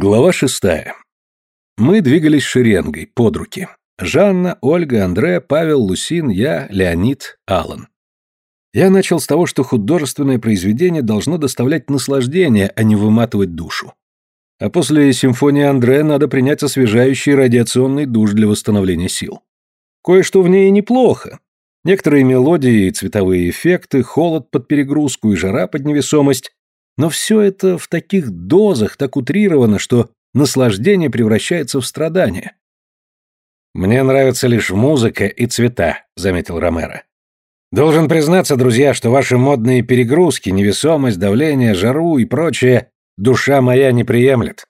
Глава шестая. Мы двигались шеренгой, под руки. Жанна, Ольга, Андре, Павел, Лусин, я, Леонид, Алан. Я начал с того, что художественное произведение должно доставлять наслаждение, а не выматывать душу. А после симфонии Андре надо принять освежающий радиационный душ для восстановления сил. Кое-что в ней неплохо. Некоторые мелодии цветовые эффекты, холод под перегрузку и жара под невесомость. Но все это в таких дозах так утрировано, что наслаждение превращается в страдание. «Мне нравится лишь музыка и цвета», — заметил Ромеро. «Должен признаться, друзья, что ваши модные перегрузки, невесомость, давление, жару и прочее душа моя не приемлет».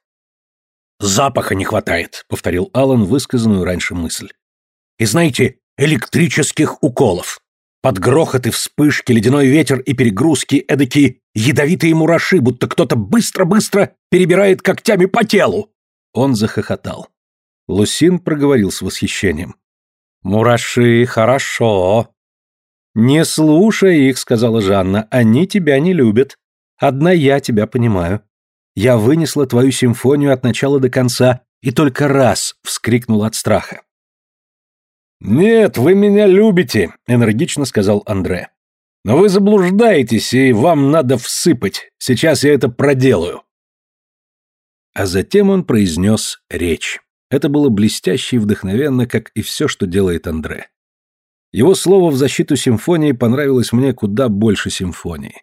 «Запаха не хватает», — повторил Алан высказанную раньше мысль. «И знаете, электрических уколов. Под грохот и вспышки, ледяной ветер и перегрузки эдакие ядовитые мураши, будто кто-то быстро-быстро перебирает когтями по телу. Он захохотал. Лусин проговорил с восхищением. «Мураши, хорошо». «Не слушай их», — сказала Жанна, — «они тебя не любят. Одна я тебя понимаю. Я вынесла твою симфонию от начала до конца и только раз вскрикнула от страха. «Нет, вы меня любите», — энергично сказал Андре. «Но вы заблуждаетесь, и вам надо всыпать. Сейчас я это проделаю». А затем он произнес речь. Это было блестяще и вдохновенно, как и все, что делает Андре. Его слово в защиту симфонии понравилось мне куда больше симфонии.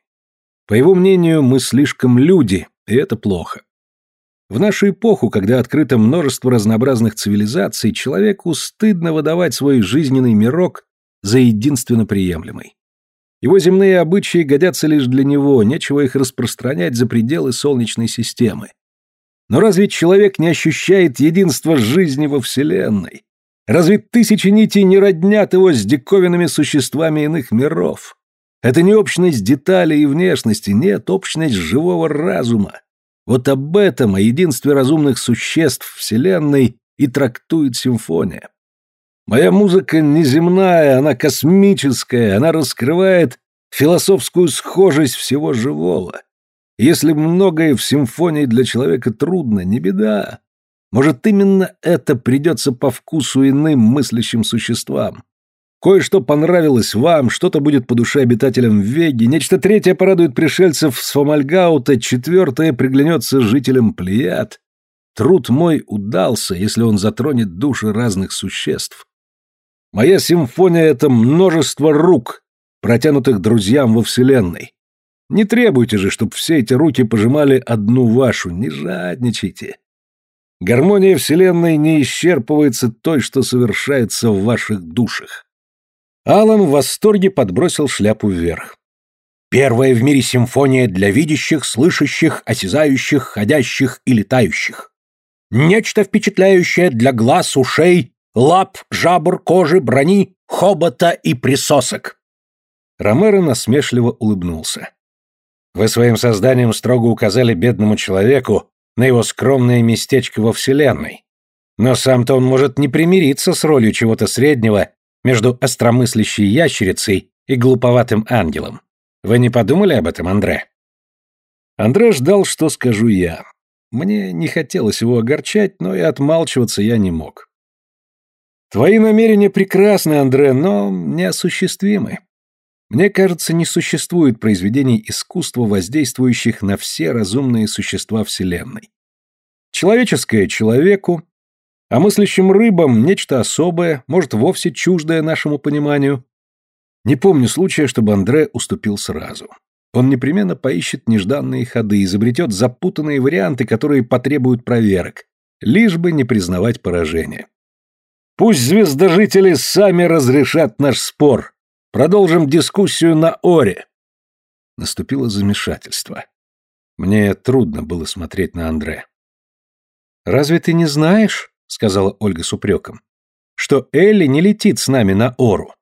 По его мнению, мы слишком люди, и это плохо. В нашу эпоху, когда открыто множество разнообразных цивилизаций, человеку стыдно выдавать свой жизненный мирок за единственно приемлемый. Его земные обычаи годятся лишь для него, нечего их распространять за пределы Солнечной системы. Но разве человек не ощущает единства жизни во Вселенной? Разве тысячи нитей не роднят его с диковинными существами иных миров? Это не общность деталей и внешности, нет, общность живого разума, вот об этом, о единстве разумных существ Вселенной и трактует симфония. Моя музыка неземная, она космическая, она раскрывает философскую схожесть всего живого. Если многое в симфонии для человека трудно, не беда. Может, именно это придется по вкусу иным мыслящим существам. Кое-что понравилось вам, что-то будет по душе обитателям Веги, нечто третье порадует пришельцев с Фомальгаута, четвертое приглянется жителям Плеяд. Труд мой удался, если он затронет души разных существ. Моя симфония — это множество рук, протянутых друзьям во Вселенной. Не требуйте же, чтобы все эти руки пожимали одну вашу, не жадничайте. Гармония Вселенной не исчерпывается той, что совершается в ваших душах. Алан в восторге подбросил шляпу вверх. Первая в мире симфония для видящих, слышащих, осязающих, ходящих и летающих. Нечто впечатляющее для глаз, ушей, лап, жабр, кожи, брони, хобота и присосок. Ромеро насмешливо улыбнулся. Вы своим созданием строго указали бедному человеку на его скромное местечко во Вселенной. Но сам-то он может не примириться с ролью чего-то среднего между остромыслящей ящерицей и глуповатым ангелом. Вы не подумали об этом, Андре? Андре ждал, что скажу я. Мне не хотелось его огорчать, но и отмалчиваться я не мог. Твои намерения прекрасны, Андре, но неосуществимы. Мне кажется, не существует произведений искусства, воздействующих на все разумные существа Вселенной. Человеческое — человеку, а мыслящим рыбам нечто особое, может, вовсе чуждое нашему пониманию. Не помню случая, чтобы Андре уступил сразу. Он непременно поищет нежданные ходы, изобретет запутанные варианты, которые потребуют проверок, лишь бы не признавать поражение. Пусть звездожители сами разрешат наш спор. Продолжим дискуссию на Оре. Наступило замешательство. Мне трудно было смотреть на Андре. «Разве ты не знаешь?» — сказала Ольга с упреком, — что Элли не летит с нами на Ору.